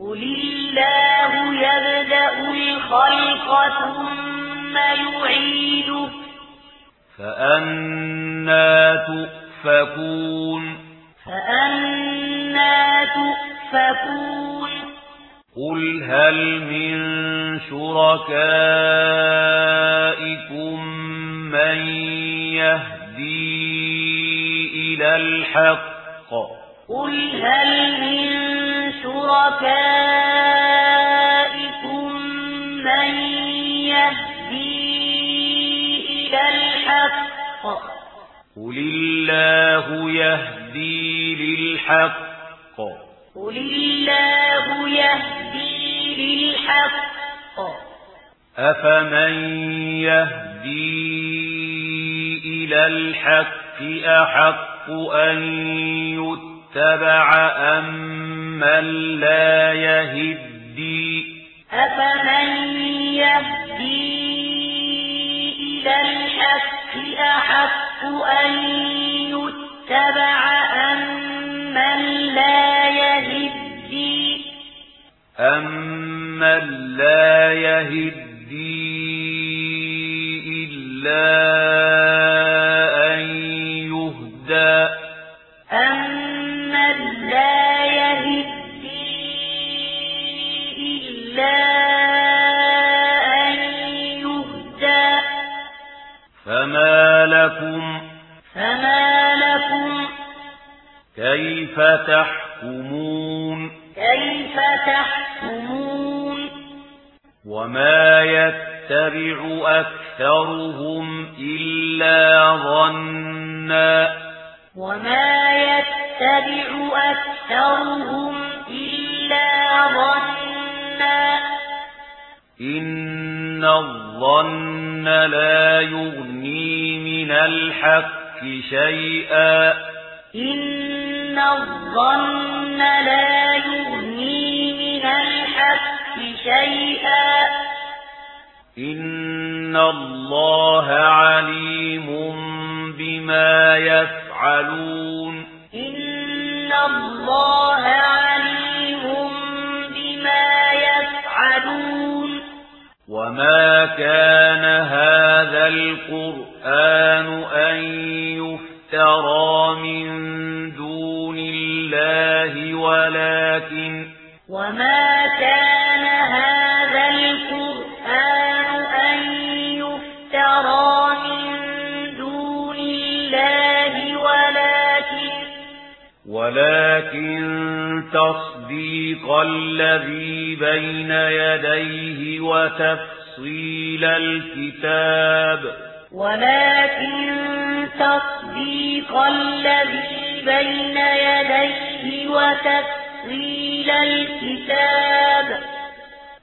قل الله يبدأ الخلق ثم يعيده فأنا تؤفكون فأنا تؤفكون قل هل من شركائكم من يهدي إلى الحق قل هل من قل الله يهدي للحق قل الله يهدي للحق أفمن يهدي إلى الحق أحق أن يتبع أم من لا يهدي أفمن يهدي إلى الحق أحق أن يتبع أمن لا يهدي لا يهدي إلا أن يهدى أمن لا كيف تحكمون؟ كيف تحكمون؟ وما يتبع أكثرهم إلا ظنا. وما يتبع أكثرهم إلا ظنا. إن الظن لا يغني من الحق شيئا. إن إن الظن لا يغني من الحق شيئا إن الله عليم بما يفعلون إن الله عليم بما يفعلون وما كان هذا القرآن أن يفترى من دون الله ولكن وما كان هذا القرآن أن يفترى من دون الله ولكن ولكن تصديق الذي بين يديه وتفصيل الكتاب ولكن تصديق الذي بين يديه وتفصيل الكتاب.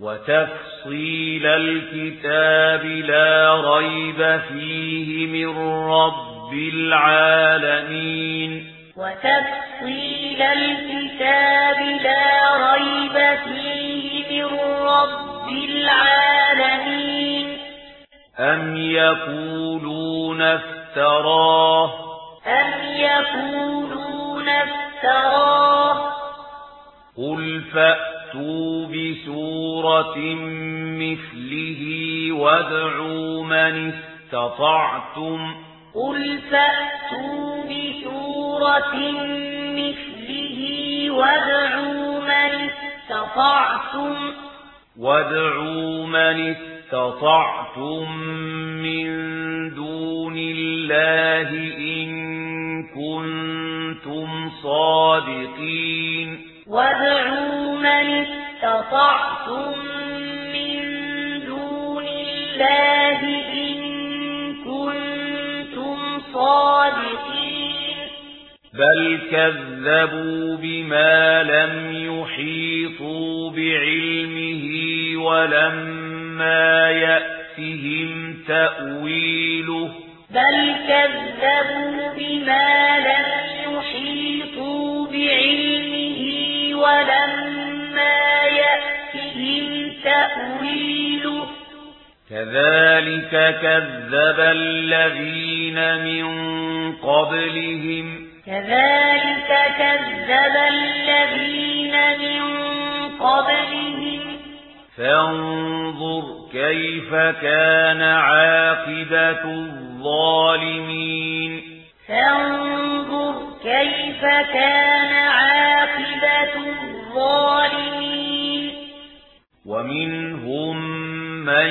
وتفصيل الكتاب لا ريب فيه من رب العالمين. وتفصيل الكتاب لا ريب فيه من رب العالمين. أم يقولون افتراه أم يقولون افتراه افتراه قل فأتوا بسورة مثله وادعوا من استطعتم قل فأتوا بسورة مثله وادعوا من استطعتم وادعوا من استطعتم من دون الله إن كنتم صادقين الصادقين. وادعوا من استطعتم من دون الله إن كنتم صادقين. بل كذبوا بما لم يحيطوا بعلمه ولما يأتهم تأويله. بل كذبوا بما لم كذلك كذب الذين من قبلهم. كذلك كذب الذين من قبلهم. فانظر كيف كان عاقبة الظالمين. فانظر كيف كان عاقبة الظالمين. ومنهم من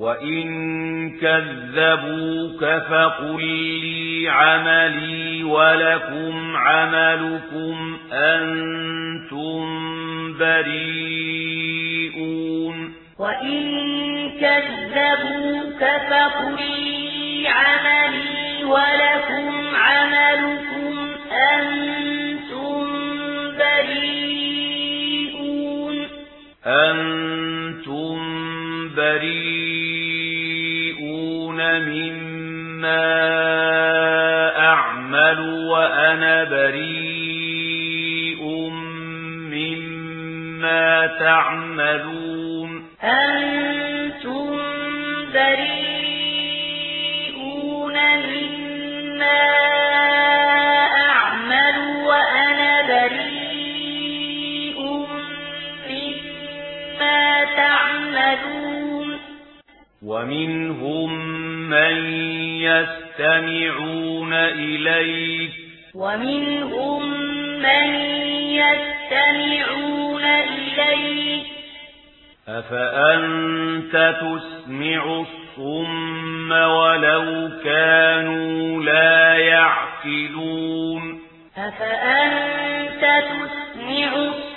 وَإِن كَذَّبُوكَ فَقُل لِّي عَمَلِي وَلَكُمْ عَمَلُكُمْ أَنتُمْ بَرِيئُونَ وَإِن كَذَّبُوكَ فَقُل لِّي عَمَلِي ما أعمل وأنا بريء مما تعملون. أنتم بريئون مما أعمل وأنا بريء مما تعملون. ومنهم مَن يَسْتَمِعُونَ إِلَيْكَ وَمِنْهُمْ مَن يَسْتَمِعُونَ إِلَيْكَ أَفَأَنْتَ تُسْمِعُ الصُّمَّ وَلَوْ كَانُوا لَا يَعْقِلُونَ أَفَأَنْتَ تُسْمِعُ الصُّمَّ